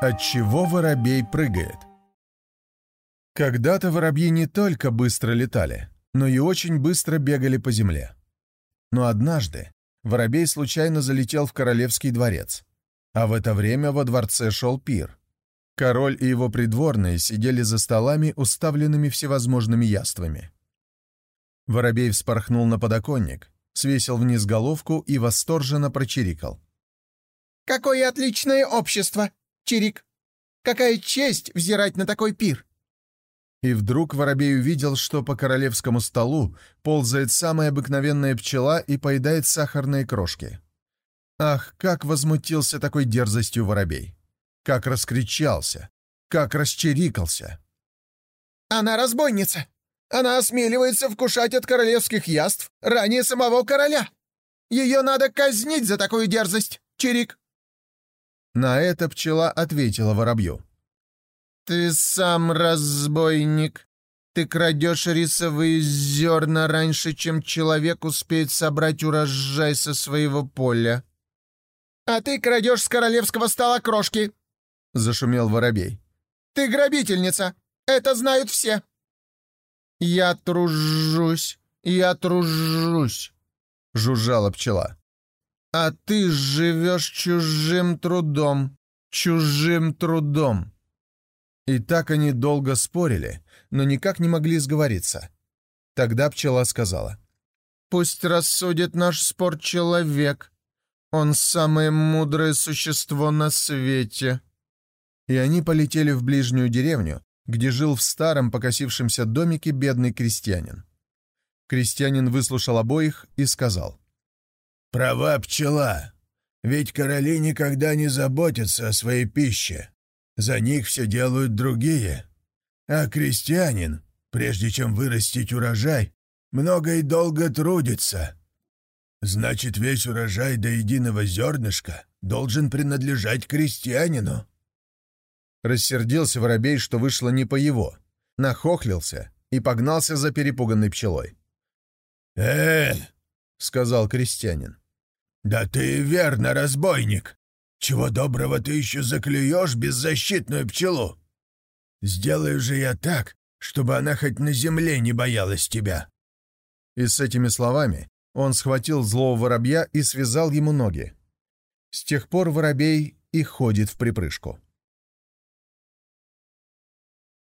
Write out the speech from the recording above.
От чего воробей прыгает? Когда-то воробьи не только быстро летали, но и очень быстро бегали по земле. Но однажды воробей случайно залетел в королевский дворец, а в это время во дворце шел пир. Король и его придворные сидели за столами, уставленными всевозможными яствами. Воробей вспорхнул на подоконник, свесил вниз головку и восторженно прочирикал. «Какое отличное общество! Чирик! Какая честь взирать на такой пир!» И вдруг воробей увидел, что по королевскому столу ползает самая обыкновенная пчела и поедает сахарные крошки. Ах, как возмутился такой дерзостью воробей! Как раскричался! Как расчерикался! «Она разбойница! Она осмеливается вкушать от королевских яств ранее самого короля! Ее надо казнить за такую дерзость, Чирик!» На это пчела ответила воробью. «Ты сам разбойник. Ты крадешь рисовые зерна раньше, чем человек успеет собрать урожай со своего поля». «А ты крадешь с королевского стола крошки», — зашумел воробей. «Ты грабительница. Это знают все». «Я тружусь, я тружусь», — жужжала пчела. «А ты живешь чужим трудом, чужим трудом». И так они долго спорили, но никак не могли сговориться. Тогда пчела сказала. «Пусть рассудит наш спор человек. Он самое мудрое существо на свете». И они полетели в ближнюю деревню, где жил в старом покосившемся домике бедный крестьянин. Крестьянин выслушал обоих и сказал. «Права пчела, ведь короли никогда не заботятся о своей пище. За них все делают другие. А крестьянин, прежде чем вырастить урожай, много и долго трудится. Значит, весь урожай до единого зернышка должен принадлежать крестьянину». Рассердился воробей, что вышло не по его, нахохлился и погнался за перепуганной пчелой. «Э, — сказал крестьянин. «Да ты верно, разбойник. Чего доброго ты еще заклюешь беззащитную пчелу? Сделаю же я так, чтобы она хоть на земле не боялась тебя». И с этими словами он схватил злого воробья и связал ему ноги. С тех пор воробей и ходит в припрыжку.